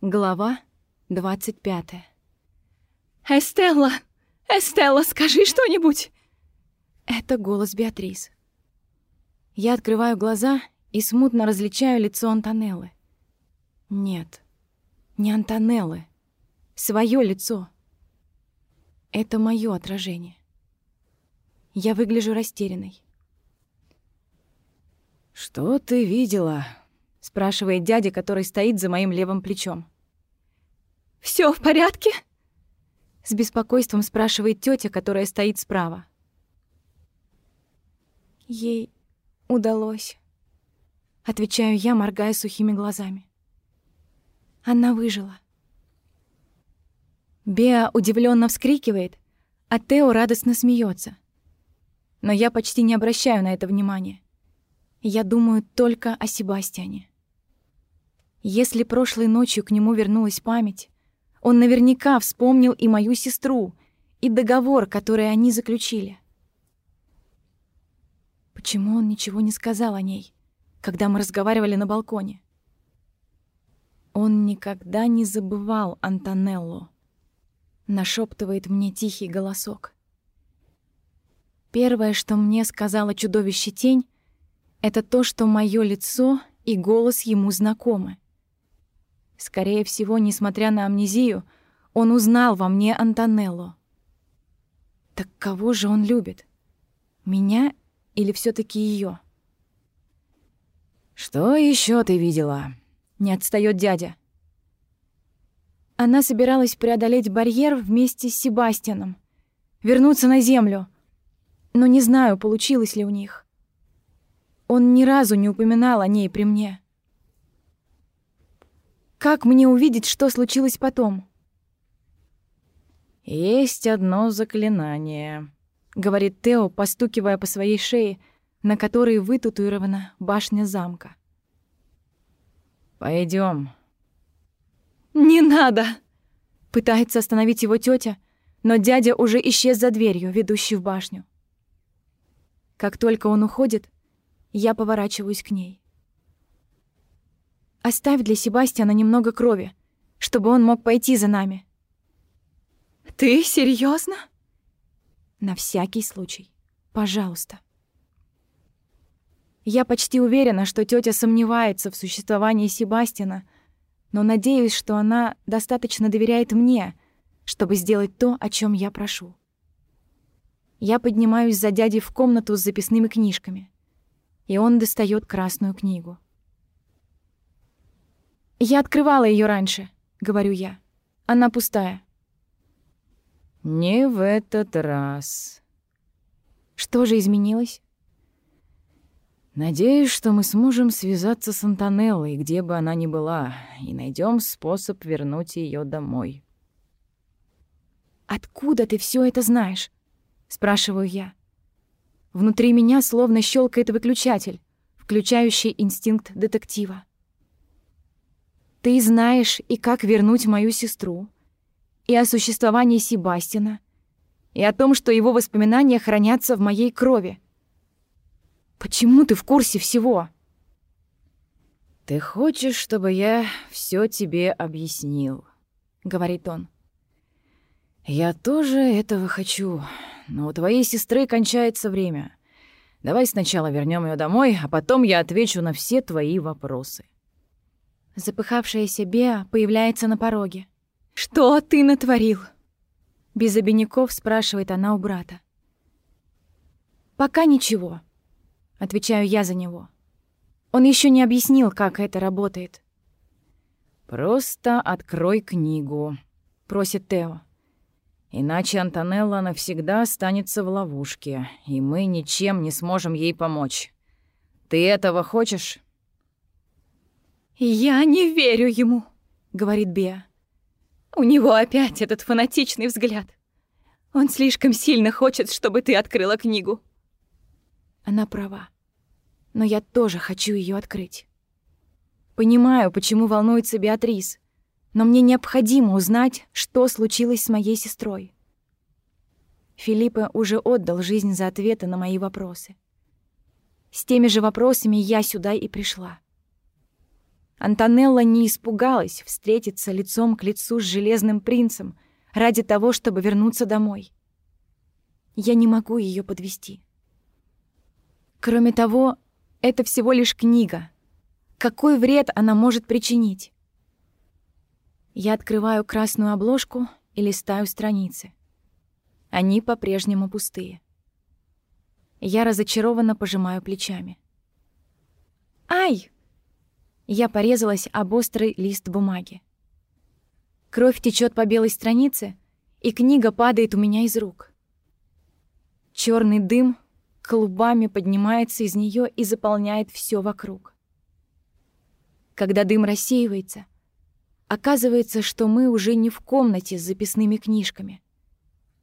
Глава 25. «Эстелла! Эстелла, скажи что-нибудь!» Это голос Беатрис. Я открываю глаза и смутно различаю лицо Антонеллы. Нет, не Антонеллы. Своё лицо. Это моё отражение. Я выгляжу растерянной. «Что ты видела?» — спрашивает дядя, который стоит за моим левым плечом. Всё в порядке?» С беспокойством спрашивает тётя, которая стоит справа. Ей удалось. Отвечаю я, моргая сухими глазами. Она выжила. Беа удивлённо вскрикивает, а Тео радостно смеётся. Но я почти не обращаю на это внимания. Я думаю только о Себастьяне. Если прошлой ночью к нему вернулась память, он наверняка вспомнил и мою сестру, и договор, который они заключили. Почему он ничего не сказал о ней, когда мы разговаривали на балконе? Он никогда не забывал Антонеллу. Нашептывает мне тихий голосок. Первое, что мне сказала чудовище тень, это то, что мое лицо и голос ему знакомы. Скорее всего, несмотря на амнезию, он узнал во мне Антонелло. Так кого же он любит? Меня или все таки ее? «Что еще ты видела?» — не отстает дядя. Она собиралась преодолеть барьер вместе с Себастьяном, вернуться на Землю. Но не знаю, получилось ли у них. Он ни разу не упоминал о ней при мне. Как мне увидеть, что случилось потом? «Есть одно заклинание», — говорит Тео, постукивая по своей шее, на которой вытатуирована башня замка. Пойдем. «Не надо!» — пытается остановить его тетя, но дядя уже исчез за дверью, ведущей в башню. Как только он уходит, я поворачиваюсь к ней. Оставь для Себастьяна немного крови, чтобы он мог пойти за нами. Ты серьезно? На всякий случай. Пожалуйста. Я почти уверена, что тетя сомневается в существовании Себастьяна, но надеюсь, что она достаточно доверяет мне, чтобы сделать то, о чем я прошу. Я поднимаюсь за дядей в комнату с записными книжками, и он достает красную книгу. «Я открывала ее раньше», — говорю я. «Она пустая». «Не в этот раз». «Что же изменилось?» «Надеюсь, что мы сможем связаться с Антонеллой, где бы она ни была, и найдем способ вернуть ее домой». «Откуда ты все это знаешь?» — спрашиваю я. Внутри меня словно щелкает выключатель, включающий инстинкт детектива. Ты знаешь и как вернуть мою сестру, и о существовании Себастина, и о том, что его воспоминания хранятся в моей крови. Почему ты в курсе всего? Ты хочешь, чтобы я все тебе объяснил, говорит он. Я тоже этого хочу, но у твоей сестры кончается время. Давай сначала вернем ее домой, а потом я отвечу на все твои вопросы. Запыхавшаяся Беа появляется на пороге. «Что ты натворил?» Без обиняков спрашивает она у брата. «Пока ничего», — отвечаю я за него. Он еще не объяснил, как это работает. «Просто открой книгу», — просит Тео. «Иначе Антонелла навсегда останется в ловушке, и мы ничем не сможем ей помочь. Ты этого хочешь?» «Я не верю ему», — говорит Беа. «У него опять этот фанатичный взгляд. Он слишком сильно хочет, чтобы ты открыла книгу». Она права. Но я тоже хочу ее открыть. Понимаю, почему волнуется Беатрис, но мне необходимо узнать, что случилось с моей сестрой. Филиппа уже отдал жизнь за ответы на мои вопросы. С теми же вопросами я сюда и пришла. Антонелла не испугалась встретиться лицом к лицу с Железным принцем ради того, чтобы вернуться домой. Я не могу ее подвести. Кроме того, это всего лишь книга. Какой вред она может причинить? Я открываю красную обложку и листаю страницы. Они по-прежнему пустые. Я разочарованно пожимаю плечами. «Ай!» Я порезалась об острый лист бумаги. Кровь течет по белой странице, и книга падает у меня из рук. Черный дым клубами поднимается из нее и заполняет все вокруг. Когда дым рассеивается, оказывается, что мы уже не в комнате с записными книжками.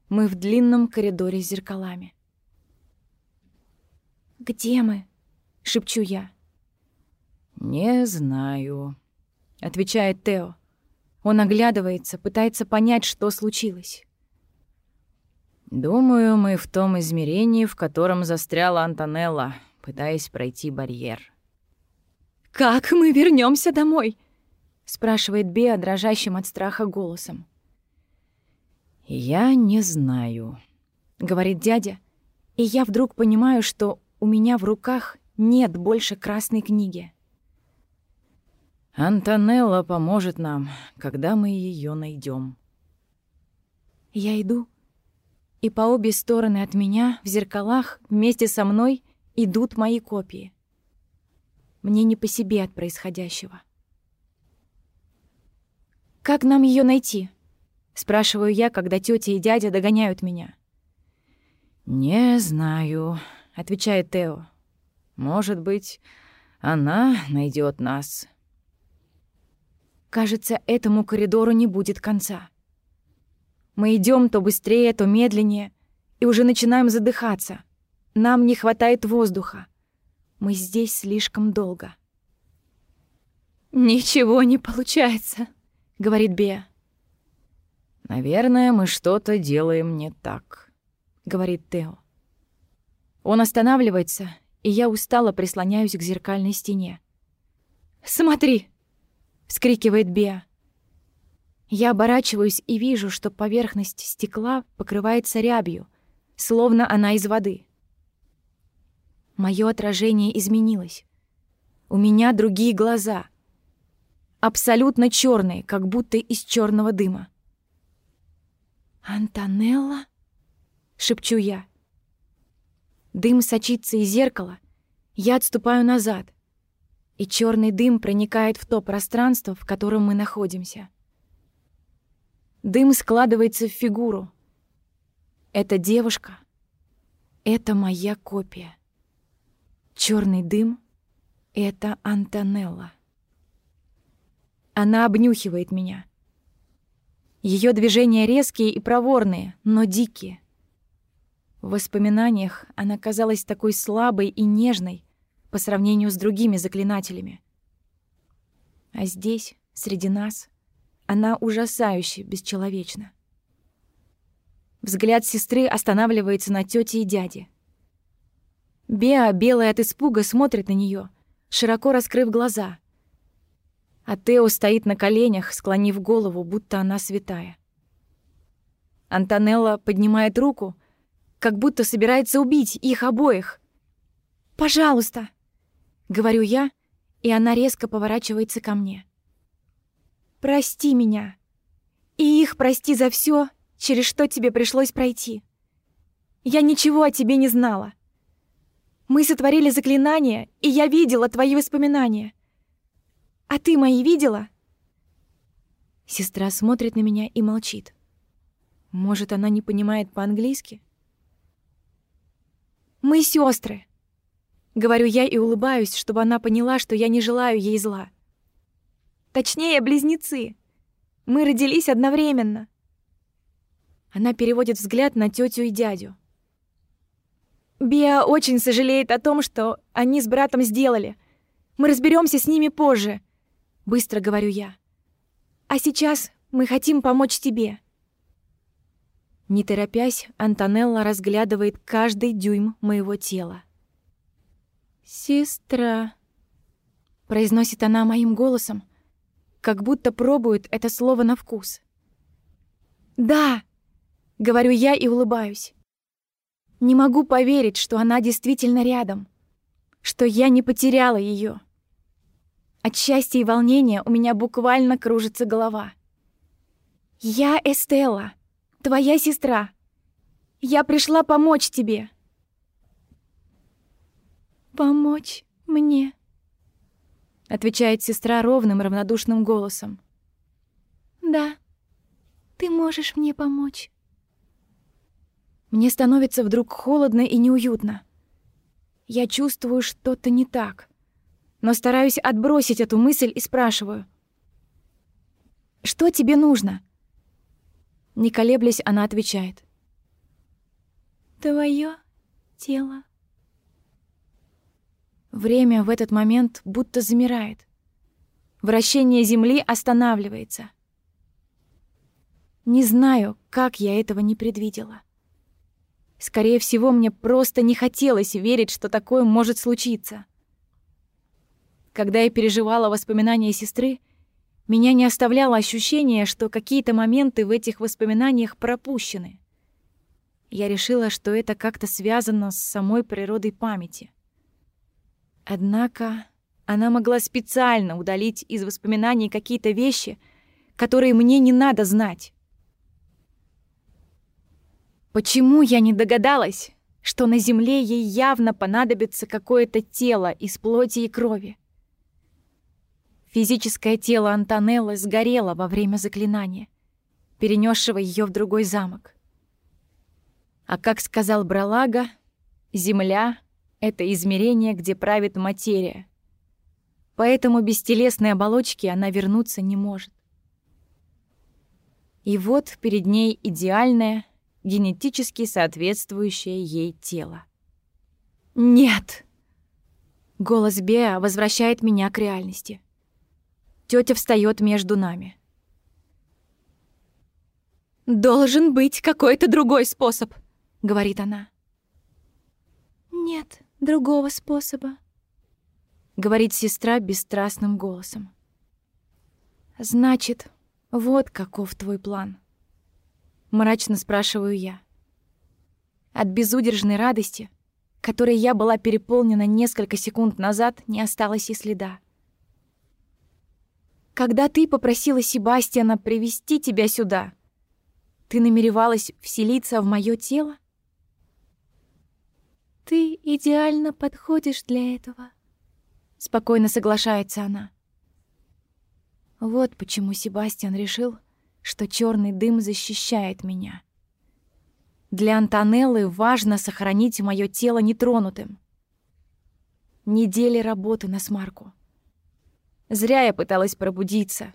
Мы в длинном коридоре с зеркалами. «Где мы?» — шепчу я. «Не знаю», — отвечает Тео. Он оглядывается, пытается понять, что случилось. «Думаю, мы в том измерении, в котором застряла Антонелла, пытаясь пройти барьер». «Как мы вернемся домой?» — спрашивает Беа дрожащим от страха голосом. «Я не знаю», — говорит дядя, и я вдруг понимаю, что у меня в руках нет больше красной книги. Антонелла поможет нам, когда мы ее найдем. Я иду, и по обе стороны от меня в зеркалах вместе со мной идут мои копии. Мне не по себе от происходящего. «Как нам ее найти?» — спрашиваю я, когда тетя и дядя догоняют меня. «Не знаю», — отвечает Тео. «Может быть, она найдет нас». Кажется, этому коридору не будет конца. Мы идем то быстрее, то медленнее, и уже начинаем задыхаться. Нам не хватает воздуха. Мы здесь слишком долго. «Ничего не получается», — говорит Беа. «Наверное, мы что-то делаем не так», — говорит Тео. Он останавливается, и я устало прислоняюсь к зеркальной стене. «Смотри!» — вскрикивает Беа. Я оборачиваюсь и вижу, что поверхность стекла покрывается рябью, словно она из воды. Моё отражение изменилось. У меня другие глаза. Абсолютно чёрные, как будто из чёрного дыма. «Антонелла?» — шепчу я. Дым сочится из зеркала. Я отступаю назад и черный дым проникает в то пространство, в котором мы находимся. Дым складывается в фигуру. Это девушка. Это моя копия. Черный дым — это Антонелла. Она обнюхивает меня. Ее движения резкие и проворные, но дикие. В воспоминаниях она казалась такой слабой и нежной, по сравнению с другими заклинателями. А здесь, среди нас, она ужасающе бесчеловечна. Взгляд сестры останавливается на тете и дяде. Беа, белая от испуга, смотрит на нее, широко раскрыв глаза. А Тео стоит на коленях, склонив голову, будто она святая. Антонелла поднимает руку, как будто собирается убить их обоих. «Пожалуйста!» — говорю я, и она резко поворачивается ко мне. «Прости меня. И их прости за все, через что тебе пришлось пройти. Я ничего о тебе не знала. Мы сотворили заклинание, и я видела твои воспоминания. А ты мои видела?» Сестра смотрит на меня и молчит. Может, она не понимает по-английски? «Мы сестры, Говорю я и улыбаюсь, чтобы она поняла, что я не желаю ей зла. Точнее, близнецы. Мы родились одновременно. Она переводит взгляд на тетю и дядю. Биа очень сожалеет о том, что они с братом сделали. Мы разберемся с ними позже, быстро говорю я. А сейчас мы хотим помочь тебе. Не торопясь, Антонелла разглядывает каждый дюйм моего тела. «Сестра», произносит она моим голосом, как будто пробует это слово на вкус. Да, говорю я и улыбаюсь. Не могу поверить, что она действительно рядом, что я не потеряла ее. От счастья и волнения у меня буквально кружится голова. Я Эстелла, твоя сестра. Я пришла помочь тебе. Помочь мне, отвечает сестра ровным равнодушным голосом. Да, ты можешь мне помочь. Мне становится вдруг холодно и неуютно. Я чувствую что-то не так, но стараюсь отбросить эту мысль и спрашиваю. «Что тебе нужно?» Не колеблясь, она отвечает. «Твоё тело». Время в этот момент будто замирает. Вращение Земли останавливается. Не знаю, как я этого не предвидела. Скорее всего, мне просто не хотелось верить, что такое может случиться. Когда я переживала воспоминания сестры, меня не оставляло ощущение, что какие-то моменты в этих воспоминаниях пропущены. Я решила, что это как-то связано с самой природой памяти. Однако она могла специально удалить из воспоминаний какие-то вещи, которые мне не надо знать. Почему я не догадалась, что на Земле ей явно понадобится какое-то тело из плоти и крови? Физическое тело Антонеллы сгорело во время заклинания, перенесшего ее в другой замок. А как сказал Бралага, Земля — это измерение, где правит материя. Поэтому без телесной оболочки она вернуться не может. И вот перед ней идеальная, генетически соответствующее ей тело. «Нет!» Голос Беа возвращает меня к реальности. Тётя встаёт между нами. «Должен быть какой-то другой способ», — говорит она. «Нет другого способа», — говорит сестра бесстрастным голосом. «Значит, вот каков твой план». Мрачно спрашиваю я. От безудержной радости, которой я была переполнена несколько секунд назад, не осталось и следа. Когда ты попросила Себастьяна привести тебя сюда, ты намеревалась вселиться в моё тело? Ты идеально подходишь для этого, спокойно соглашается она. Вот почему Себастьян решил, что черный дым защищает меня. Для Антонеллы важно сохранить мое тело нетронутым. Недели работы на смарку. Зря я пыталась пробудиться,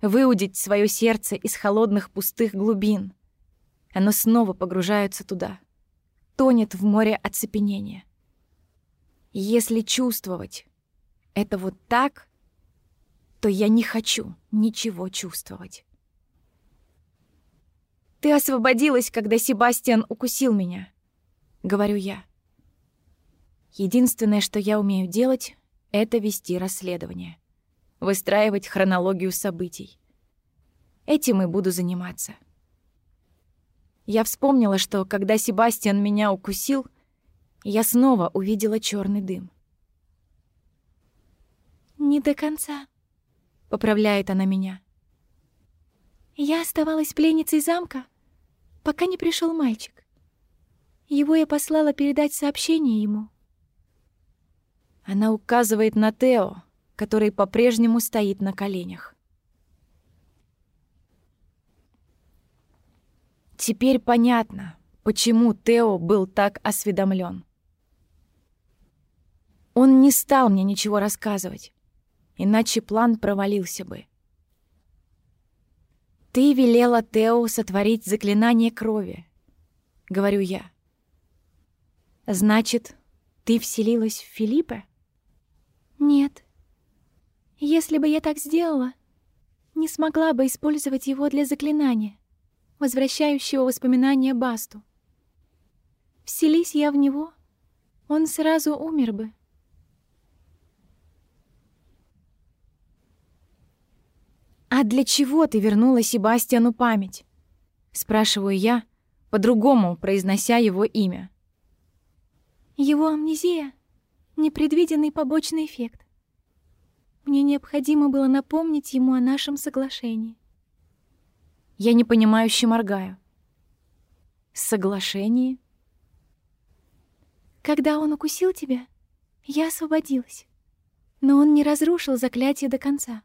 выудить свое сердце из холодных пустых глубин. Оно снова погружается туда, тонет в море оцепенения. Если чувствовать это вот так, то я не хочу ничего чувствовать. «Ты освободилась, когда Себастьян укусил меня», — говорю я. Единственное, что я умею делать, — это вести расследование, выстраивать хронологию событий. Этим и буду заниматься. Я вспомнила, что когда Себастьян меня укусил, я снова увидела черный дым. «Не до конца», — поправляет она меня. «Я оставалась пленницей замка, пока не пришел мальчик. Его я послала передать сообщение ему. Она указывает на Тео, который по-прежнему стоит на коленях. Теперь понятно, почему Тео был так осведомлен. Он не стал мне ничего рассказывать, иначе план провалился бы. «Ты велела Тео сотворить заклинание крови», — говорю я. «Значит, ты вселилась в Филиппа?» «Нет. Если бы я так сделала, не смогла бы использовать его для заклинания, возвращающего воспоминания Басту. Вселись я в него, он сразу умер бы». «А для чего ты вернула Себастьяну память?» Спрашиваю я, по-другому произнося его имя. Его амнезия — непредвиденный побочный эффект. Мне необходимо было напомнить ему о нашем соглашении. Я непонимающе моргаю. Соглашение? Когда он укусил тебя, я освободилась. Но он не разрушил заклятие до конца.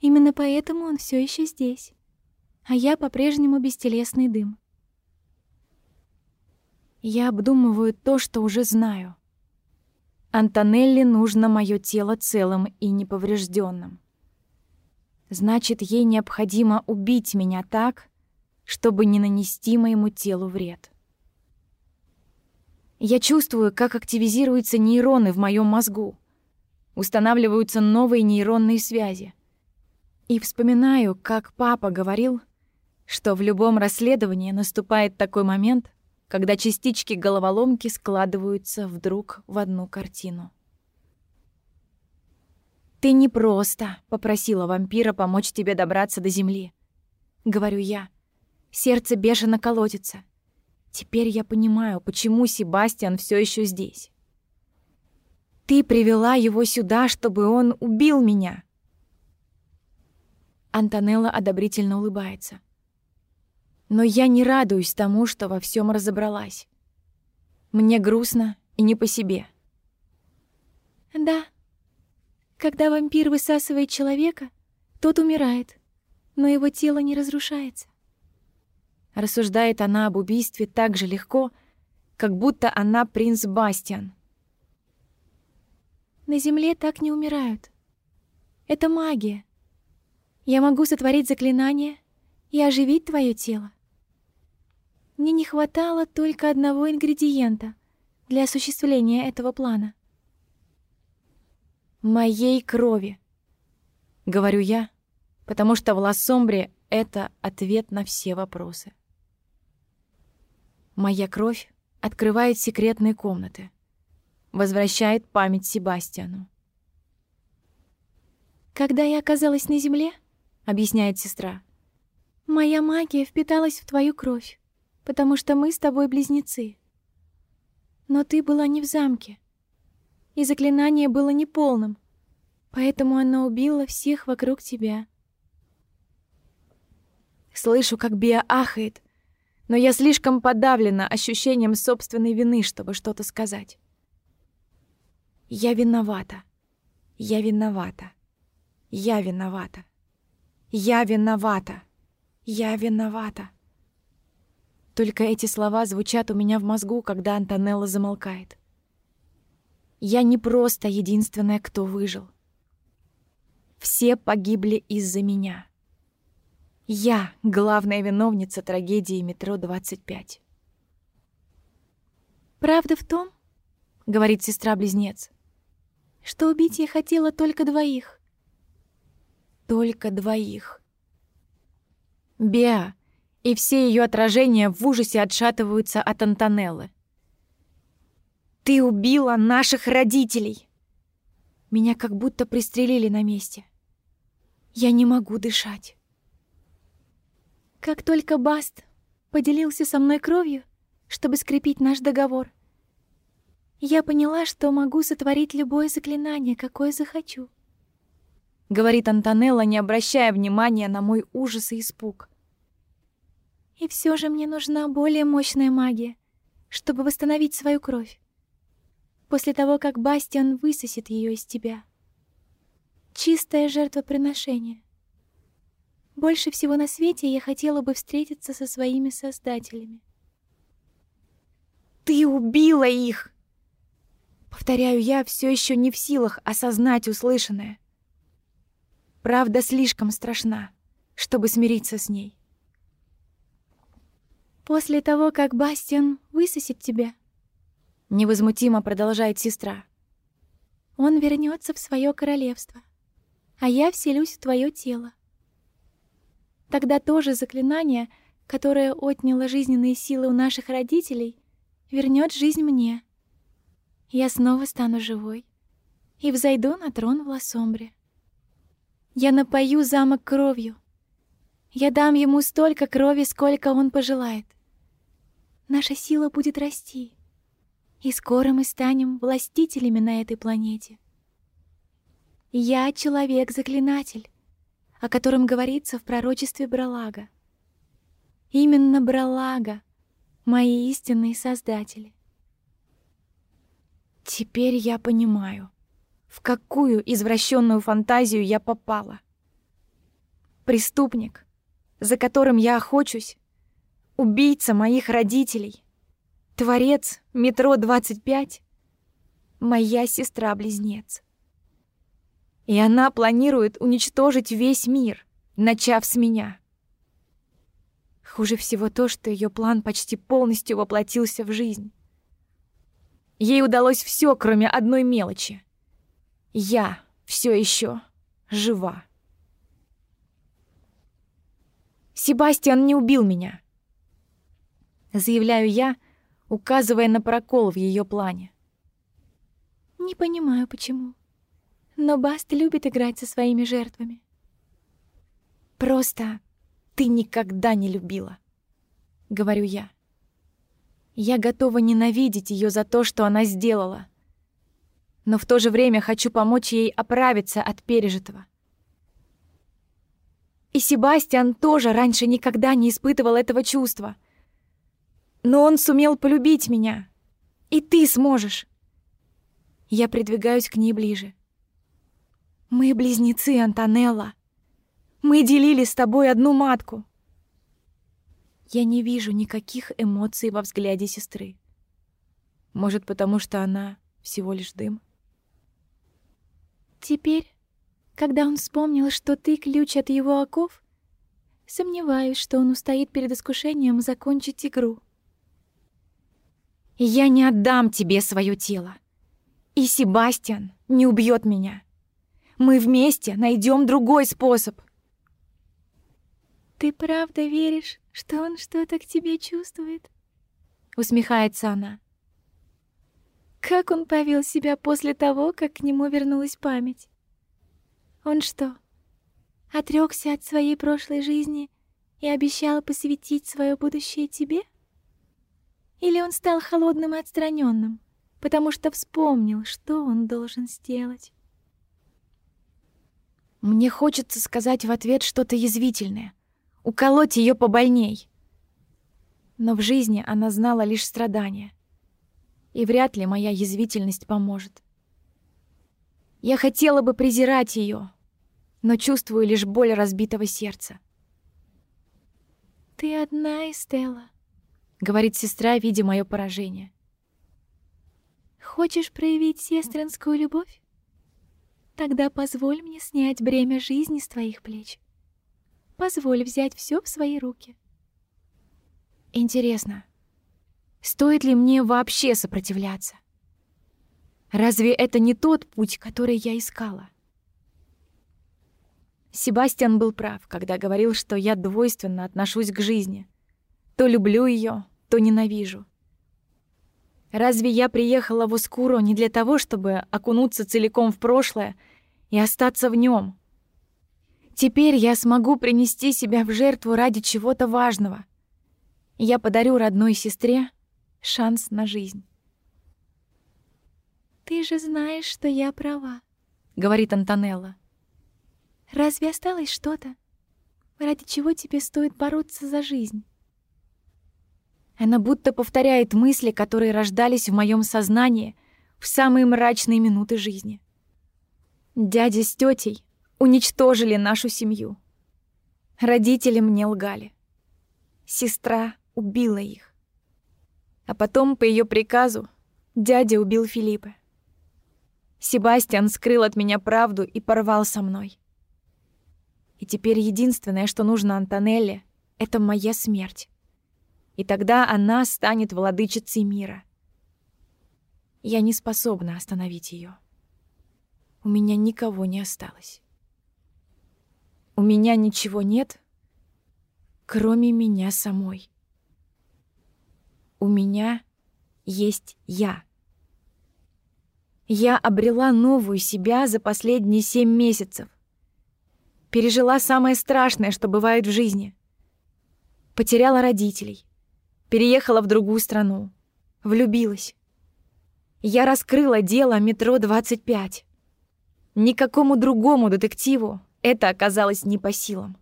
Именно поэтому он все еще здесь. А я по-прежнему бестелесный дым. Я обдумываю то, что уже знаю. Антонелли нужно мое тело целым и неповрежденным. Значит, ей необходимо убить меня так, чтобы не нанести моему телу вред. Я чувствую, как активизируются нейроны в моем мозгу. Устанавливаются новые нейронные связи. И вспоминаю, как папа говорил, что в любом расследовании наступает такой момент, когда частички головоломки складываются вдруг в одну картину. «Ты не просто попросила вампира помочь тебе добраться до земли», — говорю я. Сердце бешено колотится. Теперь я понимаю, почему Себастьян все еще здесь. Ты привела его сюда, чтобы он убил меня. Антонелла одобрительно улыбается. Но я не радуюсь тому, что во всем разобралась. Мне грустно и не по себе. Да. Когда вампир высасывает человека, тот умирает, но его тело не разрушается. Рассуждает она об убийстве так же легко, как будто она принц Бастиан. На земле так не умирают. Это магия. Я могу сотворить заклинание и оживить твое тело. Мне не хватало только одного ингредиента для осуществления этого плана. «Моей крови», — говорю я, потому что в Лассомбре это ответ на все вопросы. Моя кровь открывает секретные комнаты, возвращает память Себастьяну. «Когда я оказалась на земле, — объясняет сестра, — моя магия впиталась в твою кровь потому что мы с тобой близнецы. Но ты была не в замке, и заклинание было неполным, поэтому оно убило всех вокруг тебя. Слышу, как Биа ахает, но я слишком подавлена ощущением собственной вины, чтобы что-то сказать. Я виновата. Я виновата. Я виновата. Я виновата. Я виновата. Только эти слова звучат у меня в мозгу, когда Антонелла замолкает. Я не просто единственная, кто выжил. Все погибли из-за меня. Я — главная виновница трагедии метро 25. «Правда в том, — говорит сестра-близнец, — что убить я хотела только двоих». «Только двоих». «Беа, и все ее отражения в ужасе отшатываются от Антонеллы. «Ты убила наших родителей!» Меня как будто пристрелили на месте. Я не могу дышать. Как только Баст поделился со мной кровью, чтобы скрепить наш договор, я поняла, что могу сотворить любое заклинание, какое захочу. Говорит Антонелла, не обращая внимания на мой ужас и испуг. И все же мне нужна более мощная магия, чтобы восстановить свою кровь. После того, как Бастиан высосет ее из тебя. Чистое жертвоприношение. Больше всего на свете я хотела бы встретиться со своими создателями. «Ты убила их!» Повторяю я, все еще не в силах осознать услышанное. Правда слишком страшна, чтобы смириться с ней. После того, как Бастиан высосет тебя, невозмутимо продолжает сестра. Он вернется в свое королевство, а я вселюсь в твое тело. Тогда тоже заклинание, которое отняло жизненные силы у наших родителей, вернет жизнь мне. Я снова стану живой и взойду на трон в Лассомбре. Я напою замок кровью. Я дам ему столько крови, сколько он пожелает. Наша сила будет расти, и скоро мы станем властителями на этой планете. Я человек-заклинатель, о котором говорится в пророчестве Бралага. Именно Бралага — мои истинные создатели. Теперь я понимаю, в какую извращенную фантазию я попала. Преступник, за которым я охочусь, убийца моих родителей, творец метро 25, моя сестра-близнец. И она планирует уничтожить весь мир, начав с меня. Хуже всего то, что ее план почти полностью воплотился в жизнь. Ей удалось все, кроме одной мелочи. Я все еще жива. Себастьян не убил меня. Заявляю я, указывая на прокол в ее плане. Не понимаю, почему. Но Баст любит играть со своими жертвами. Просто ты никогда не любила, говорю я. Я готова ненавидеть ее за то, что она сделала. Но в то же время хочу помочь ей оправиться от пережитого. И Себастьян тоже раньше никогда не испытывал этого чувства. Но он сумел полюбить меня. И ты сможешь. Я придвигаюсь к ней ближе. Мы близнецы, Антонелла. Мы делили с тобой одну матку. Я не вижу никаких эмоций во взгляде сестры. Может, потому что она всего лишь дым? Теперь, когда он вспомнил, что ты ключ от его оков, сомневаюсь, что он устоит перед искушением закончить игру. Я не отдам тебе свое тело. И Себастьян не убьет меня. Мы вместе найдем другой способ. Ты правда веришь, что он что-то к тебе чувствует? Усмехается она. Как он повел себя после того, как к нему вернулась память? Он что, отрекся от своей прошлой жизни и обещал посвятить свое будущее тебе? Или он стал холодным и отстраненным, потому что вспомнил, что он должен сделать? Мне хочется сказать в ответ что-то язвительное, уколоть ее побольней. Но в жизни она знала лишь страдания и вряд ли моя язвительность поможет. Я хотела бы презирать ее, но чувствую лишь боль разбитого сердца. «Ты одна, Эстелла», — говорит сестра, видя мое поражение. «Хочешь проявить сестринскую любовь? Тогда позволь мне снять бремя жизни с твоих плеч. Позволь взять все в свои руки». Интересно, Стоит ли мне вообще сопротивляться? Разве это не тот путь, который я искала? Себастьян был прав, когда говорил, что я двойственно отношусь к жизни. То люблю ее, то ненавижу. Разве я приехала в Ускуру не для того, чтобы окунуться целиком в прошлое и остаться в нем? Теперь я смогу принести себя в жертву ради чего-то важного. Я подарю родной сестре шанс на жизнь. «Ты же знаешь, что я права», — говорит Антонелла. «Разве осталось что-то, ради чего тебе стоит бороться за жизнь?» Она будто повторяет мысли, которые рождались в моем сознании в самые мрачные минуты жизни. Дядя с тетей уничтожили нашу семью. Родители мне лгали. Сестра убила их. А потом, по ее приказу, дядя убил Филиппа. Себастьян скрыл от меня правду и порвал со мной. И теперь единственное, что нужно Антонелле, это моя смерть. И тогда она станет владычицей мира. Я не способна остановить ее. У меня никого не осталось. У меня ничего нет, кроме меня самой. У меня есть я. Я обрела новую себя за последние семь месяцев. пережила самое страшное, что бывает в жизни. Потеряла родителей, переехала в другую страну, влюбилась. Я раскрыла дело метро 25. Никакому другому детективу это оказалось не по силам.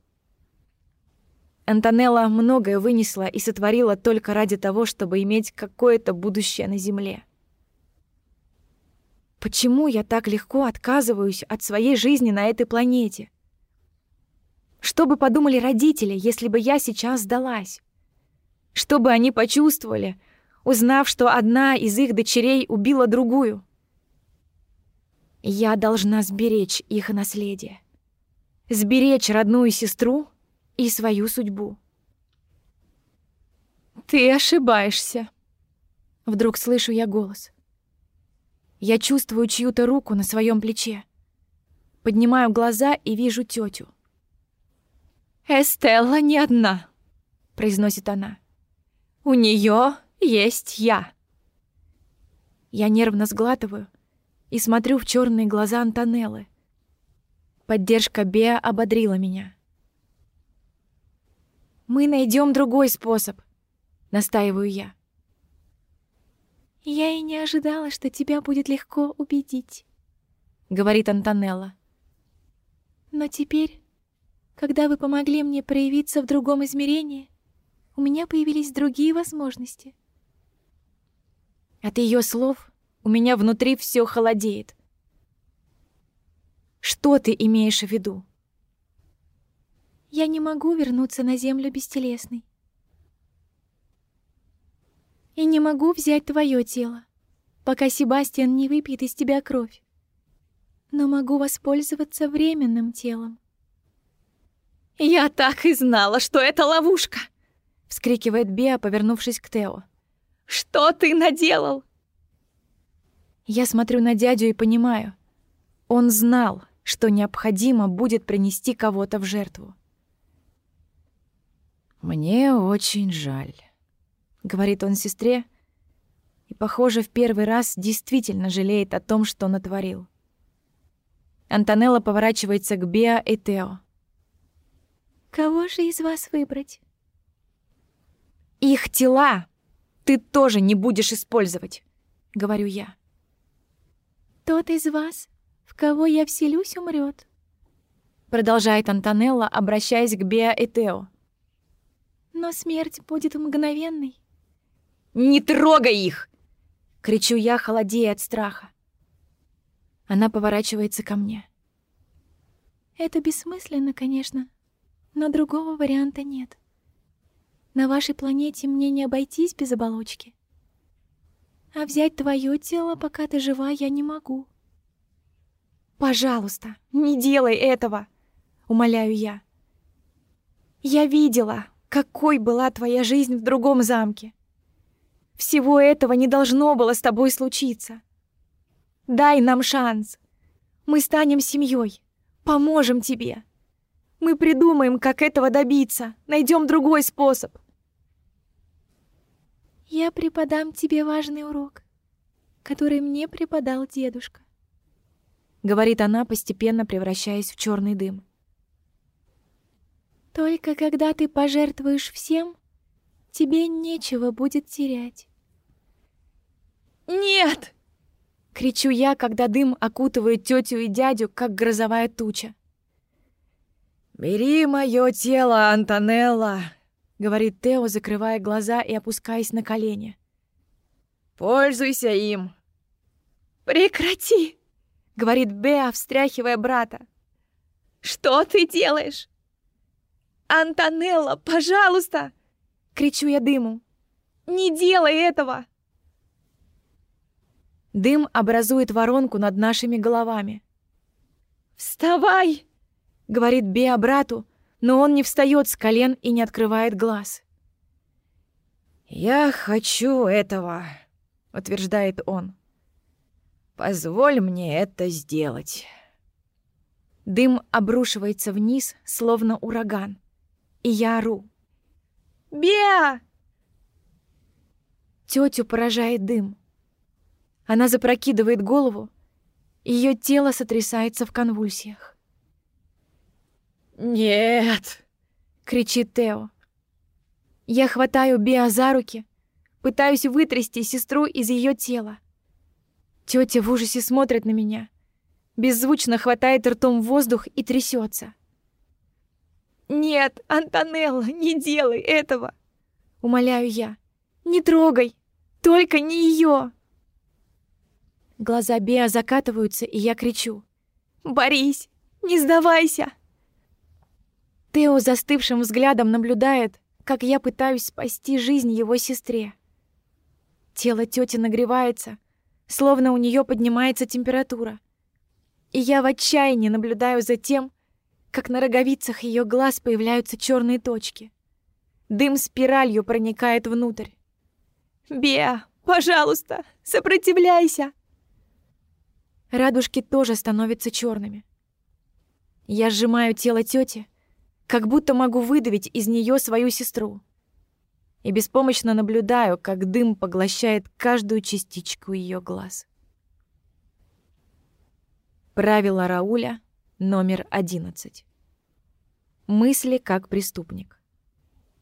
Антонелла многое вынесла и сотворила только ради того, чтобы иметь какое-то будущее на земле. Почему я так легко отказываюсь от своей жизни на этой планете? Что бы подумали родители, если бы я сейчас сдалась? Что бы они почувствовали, узнав, что одна из их дочерей убила другую? Я должна сберечь их наследие. Сберечь родную сестру и свою судьбу. «Ты ошибаешься», — вдруг слышу я голос. Я чувствую чью-то руку на своем плече. Поднимаю глаза и вижу тетю. «Эстелла не одна», — произносит она. «У нее есть я». Я нервно сглатываю и смотрю в черные глаза Антонеллы. Поддержка Беа ободрила меня. «Мы найдем другой способ», — настаиваю я. «Я и не ожидала, что тебя будет легко убедить», — говорит Антонелла. «Но теперь, когда вы помогли мне проявиться в другом измерении, у меня появились другие возможности». От ее слов у меня внутри все холодеет. Что ты имеешь в виду? Я не могу вернуться на землю бестелесной. И не могу взять твое тело, пока Себастьян не выпьет из тебя кровь. Но могу воспользоваться временным телом. «Я так и знала, что это ловушка!» — вскрикивает Беа, повернувшись к Тео. «Что ты наделал?» Я смотрю на дядю и понимаю. Он знал, что необходимо будет принести кого-то в жертву. «Мне очень жаль», — говорит он сестре, и, похоже, в первый раз действительно жалеет о том, что натворил. Антонелла поворачивается к Беа и Тео. «Кого же из вас выбрать?» «Их тела ты тоже не будешь использовать», — говорю я. «Тот из вас, в кого я вселюсь, умрет», — продолжает Антонелла, обращаясь к Беа и Тео. Но смерть будет мгновенной. «Не трогай их!» — кричу я, холодея от страха. Она поворачивается ко мне. Это бессмысленно, конечно, но другого варианта нет. На вашей планете мне не обойтись без оболочки. А взять твое тело, пока ты жива, я не могу. «Пожалуйста, не делай этого!» — умоляю я. «Я видела, какой была твоя жизнь в другом замке? Всего этого не должно было с тобой случиться. Дай нам шанс. Мы станем семьей, поможем тебе. Мы придумаем, как этого добиться, найдем другой способ. Я преподам тебе важный урок, который мне преподал дедушка. Говорит она, постепенно превращаясь в черный дым. Только когда ты пожертвуешь всем, тебе нечего будет терять. «Нет!» — кричу я, когда дым окутывает тетю и дядю, как грозовая туча. «Бери мое тело, Антонелла!» — говорит Тео, закрывая глаза и опускаясь на колени. «Пользуйся им!» «Прекрати!» — говорит Беа, встряхивая брата. «Что ты делаешь?» «Антонелла, пожалуйста!» — кричу я дыму. «Не делай этого!» Дым образует воронку над нашими головами. «Вставай!» — говорит Беа брату, но он не встает с колен и не открывает глаз. «Я хочу этого», — утверждает он. «Позволь мне это сделать». Дым обрушивается вниз, словно ураган и я ору. «Беа!» Тетю поражает дым. Она запрокидывает голову, ее тело сотрясается в конвульсиях. «Нет!» — кричит Тео. Я хватаю Беа за руки, пытаюсь вытрясти сестру из ее тела. Тетя в ужасе смотрит на меня, беззвучно хватает ртом воздух и трясется. «Нет, Антонелла, не делай этого!» — умоляю я. «Не трогай! Только не ее!» Глаза Беа закатываются, и я кричу. «Борись! Не сдавайся!» Тео застывшим взглядом наблюдает, как я пытаюсь спасти жизнь его сестре. Тело тети нагревается, словно у нее поднимается температура. И я в отчаянии наблюдаю за тем, как на роговицах ее глаз появляются черные точки. Дым спиралью проникает внутрь. «Беа, пожалуйста, сопротивляйся!» Радужки тоже становятся черными. Я сжимаю тело тети, как будто могу выдавить из нее свою сестру. И беспомощно наблюдаю, как дым поглощает каждую частичку ее глаз. Правило Рауля номер 11. Мысли как преступник.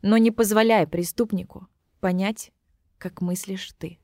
Но не позволяй преступнику понять, как мыслишь ты.